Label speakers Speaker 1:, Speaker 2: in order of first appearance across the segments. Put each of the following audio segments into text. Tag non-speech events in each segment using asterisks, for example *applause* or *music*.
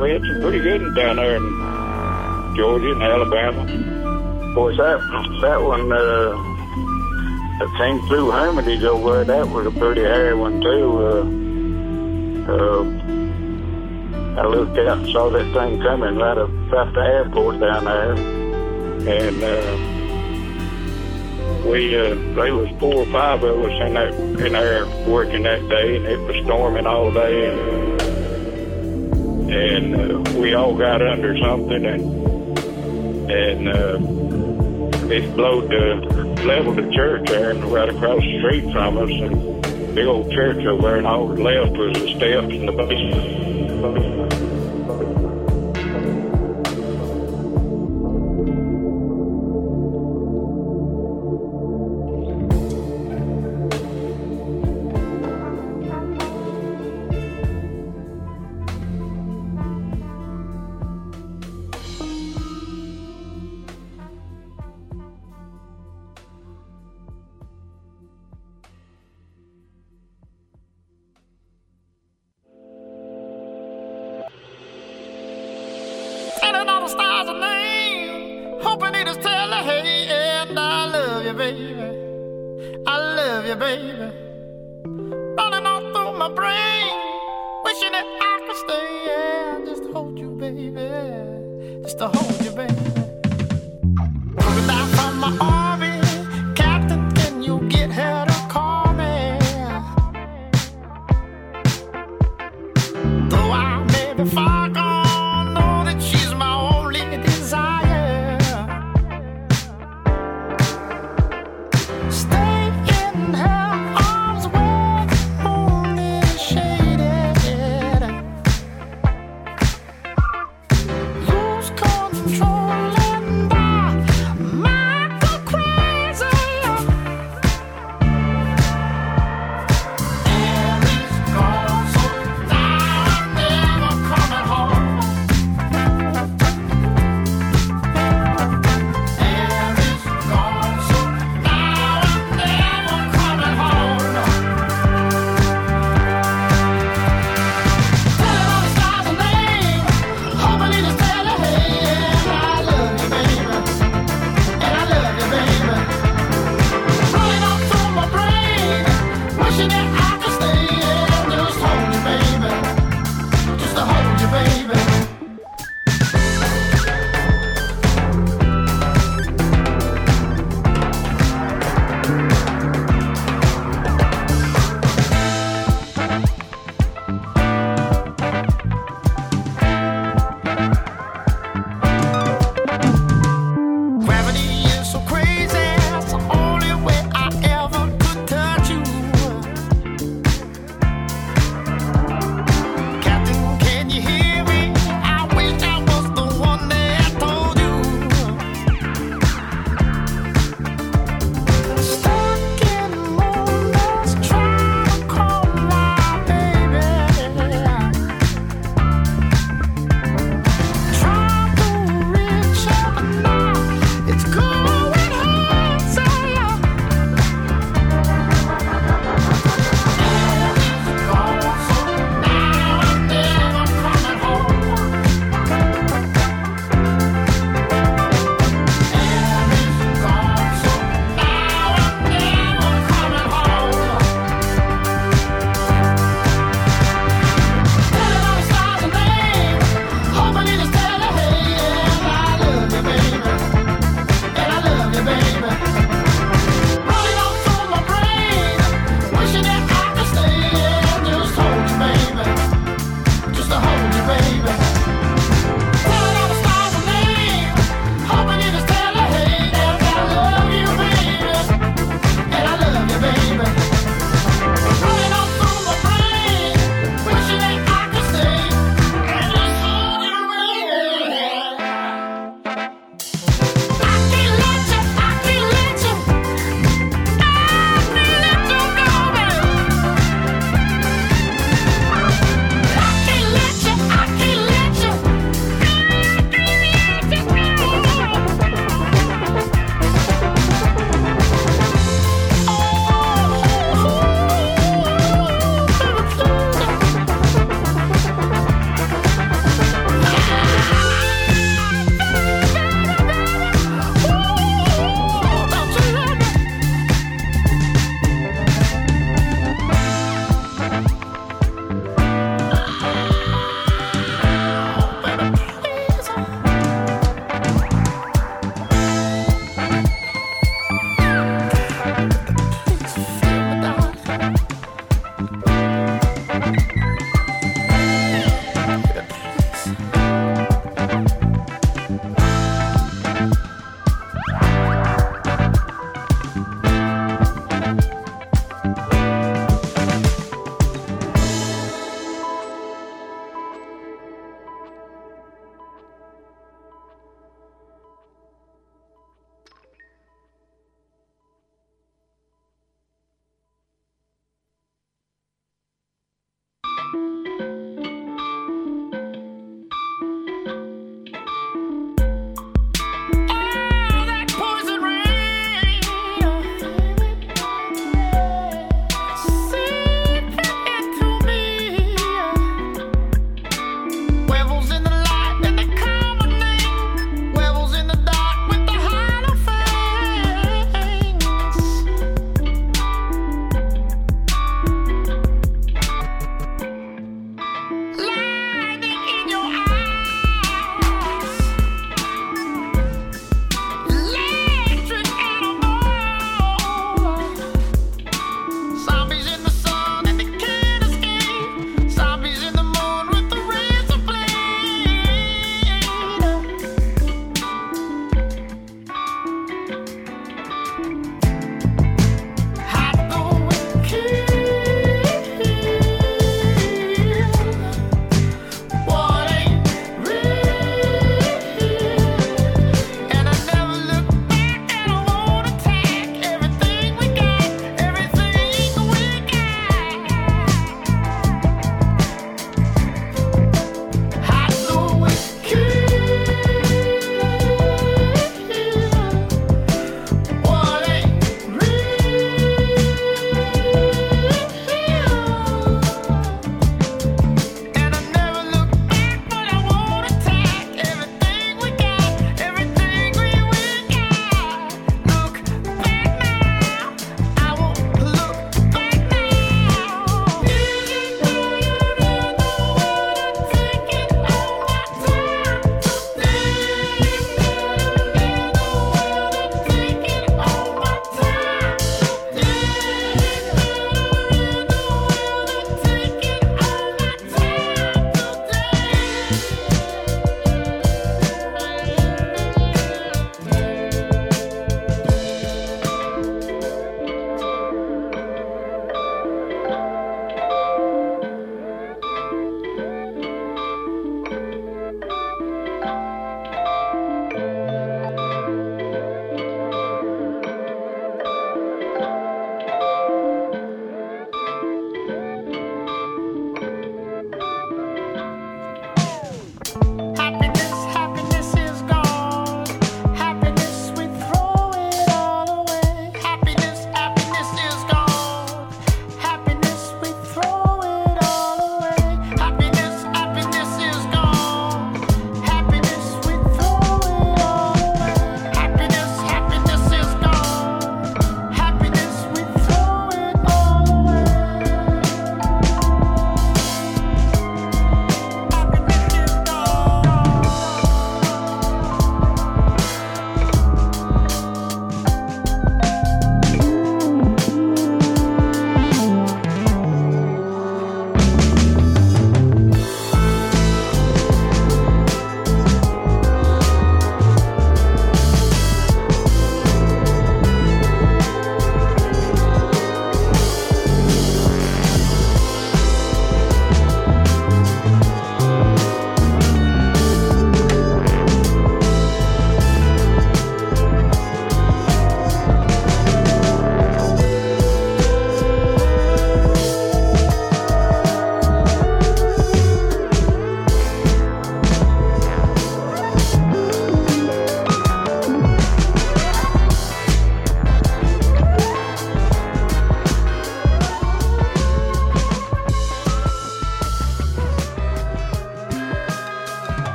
Speaker 1: we pretty good down there in Georgia and Alabama.
Speaker 2: Of course, that that one uh, that came through Hermitage over there, that was a pretty hairy one too. Uh, uh, I looked out and saw that thing coming right up off the airport down there, and. Uh, we uh, there was four or five of us in there in there working that day, and it was storming all day, and, and uh, we all got under something, and and uh, it blowed the level the church there, and right across the street from us, and big old church over there, and all left was the steps and the basement.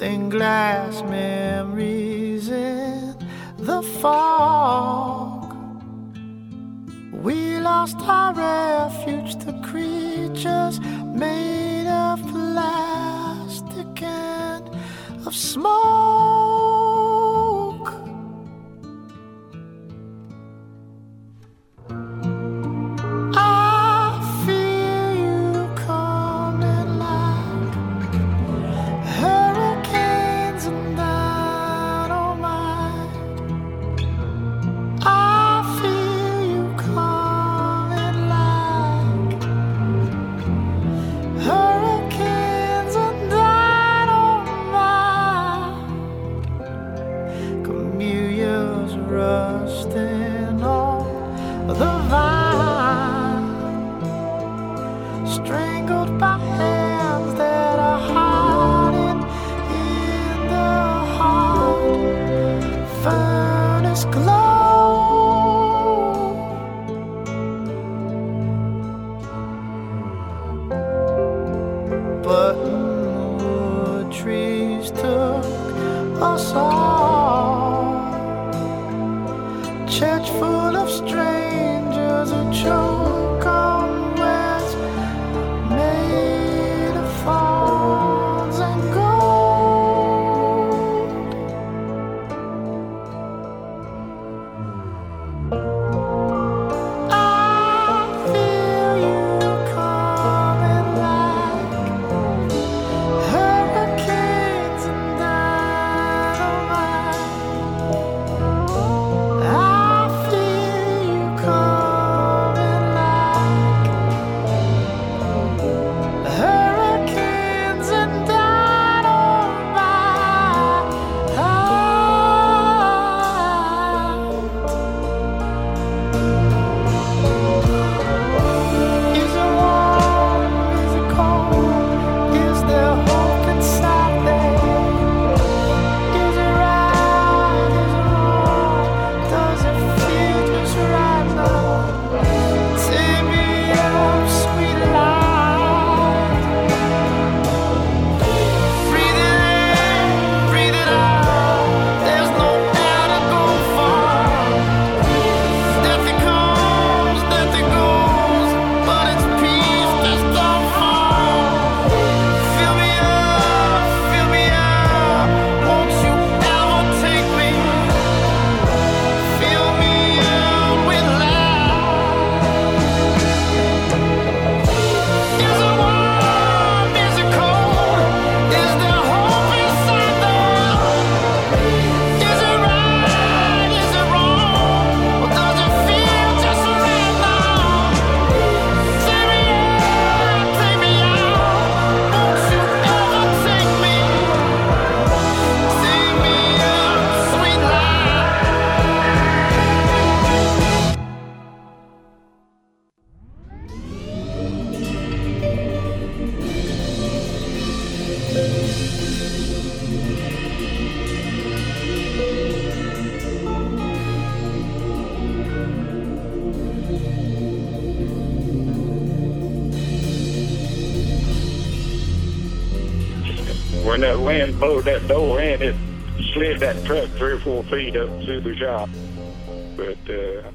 Speaker 2: In glass memories in the fog. We lost our refuge to creatures made of plastic and of smoke.
Speaker 1: wind blew that door in, it slid that truck three or four feet up to the shop. But uh,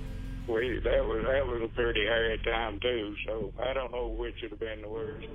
Speaker 1: we that was that was a pretty hairy time too. So I don't know which would have been the worst.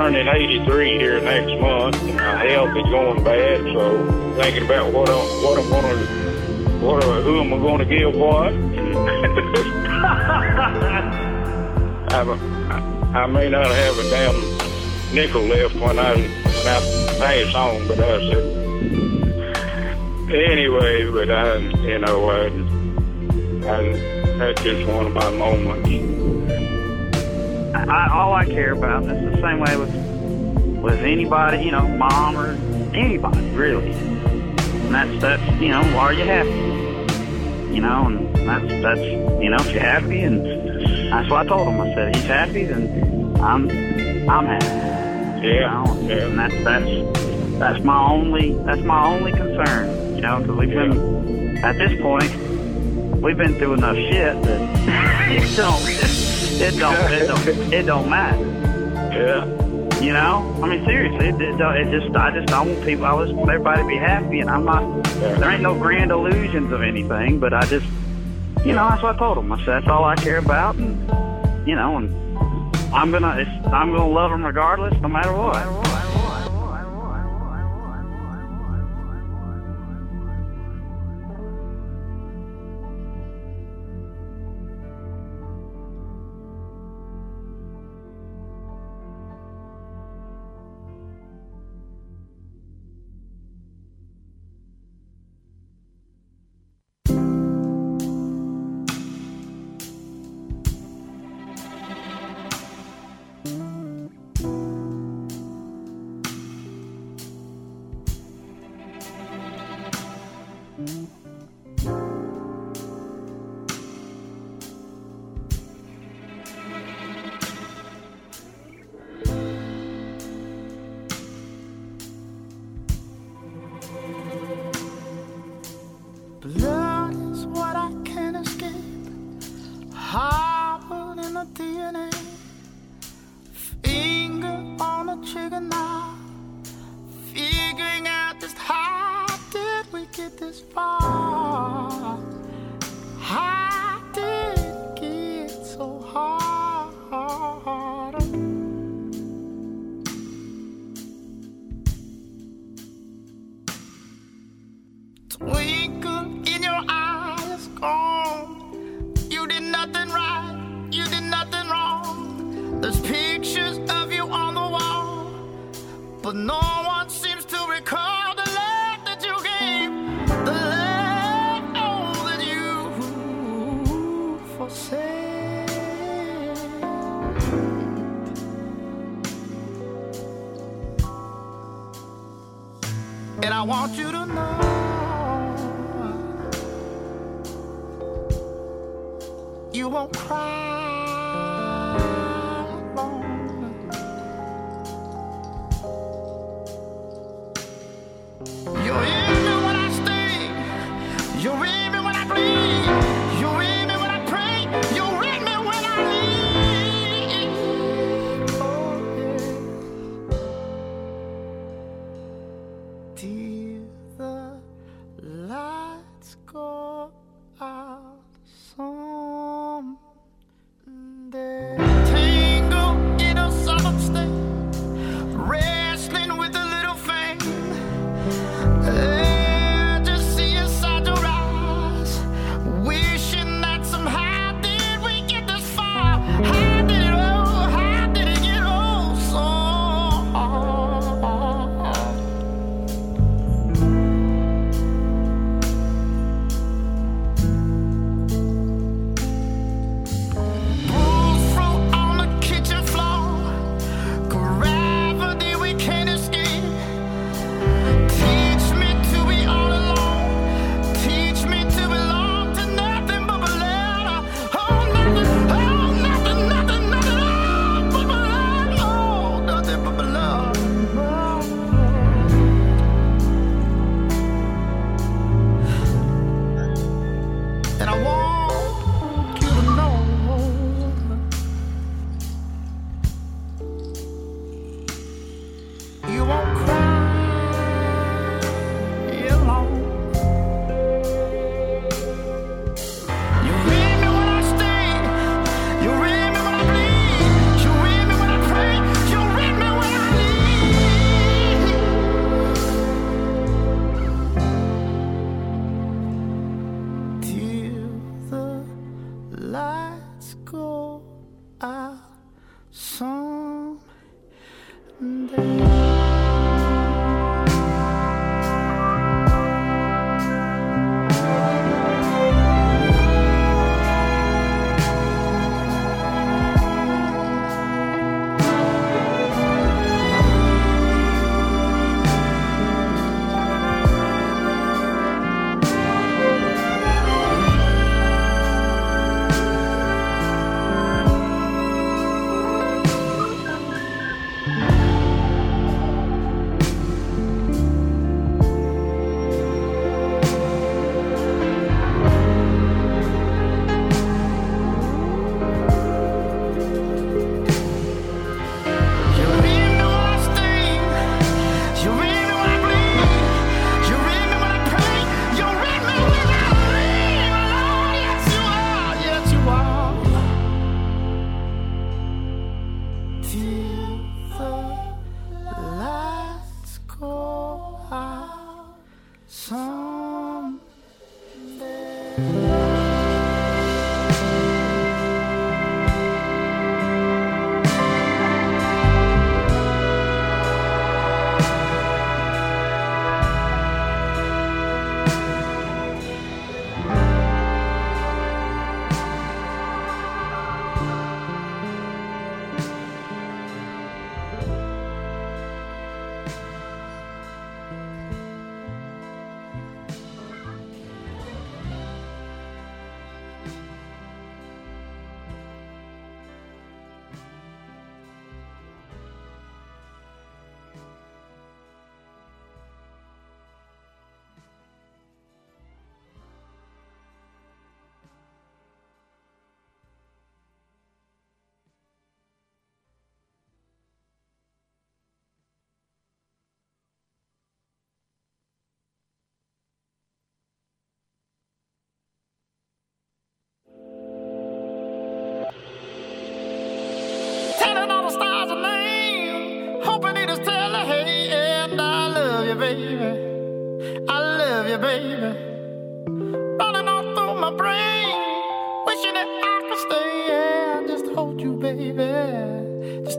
Speaker 1: Turning 83 here next month. My health is going bad, so thinking about what I'm, what I'm gonna, what, uh, who am I gonna give what? *laughs* I, I may not have a damn nickel left when I, when I pass on, but I said, anyway, but I, you know, I, I, that's just one of my moments.
Speaker 3: I, all I care about, and it's the same way with with anybody, you know, mom or anybody really. And that's that's you know, are you happy? You know, and that's that's you know, if you're happy, and that's what I told him. I said if he's happy, then I'm I'm happy. You
Speaker 1: Yeah,
Speaker 3: know,
Speaker 1: yeah.
Speaker 3: and that's that's that's my only that's my only concern. You know, because we've been at this point we've been through enough shit that *laughs* it don't it don't it don't it don't matter.
Speaker 1: Yeah,
Speaker 3: You know, I mean seriously, it, it, it just I just I want people I just want everybody to be happy, and I'm not. There ain't no grand illusions of anything, but I just you know that's what I told them. I said that's all I care about, and you know, and I'm gonna it's, I'm gonna love them regardless, no matter what.
Speaker 2: Blood E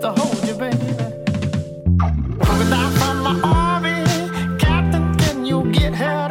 Speaker 2: to hold you, baby. Crocodile from my army, Captain, can you get help?